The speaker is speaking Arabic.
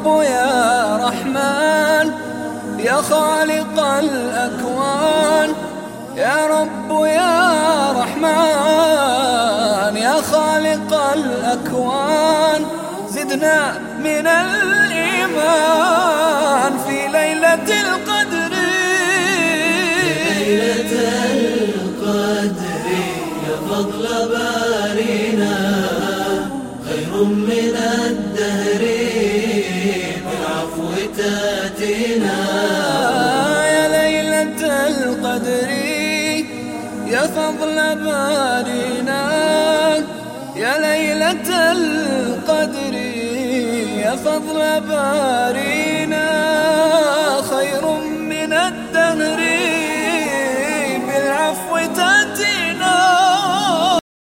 رب يا رحمن يا خالق الأكوان. يا رب يا رحمن يا خالق الأكوان. زدنا من الإيمان في ليلة القدر. ليلة القدر يا فضل بارينا خير من الدهر. تاتينا يا ليلة القدر يا فضل بارينا يا ليلة القدر يا فضل بارينا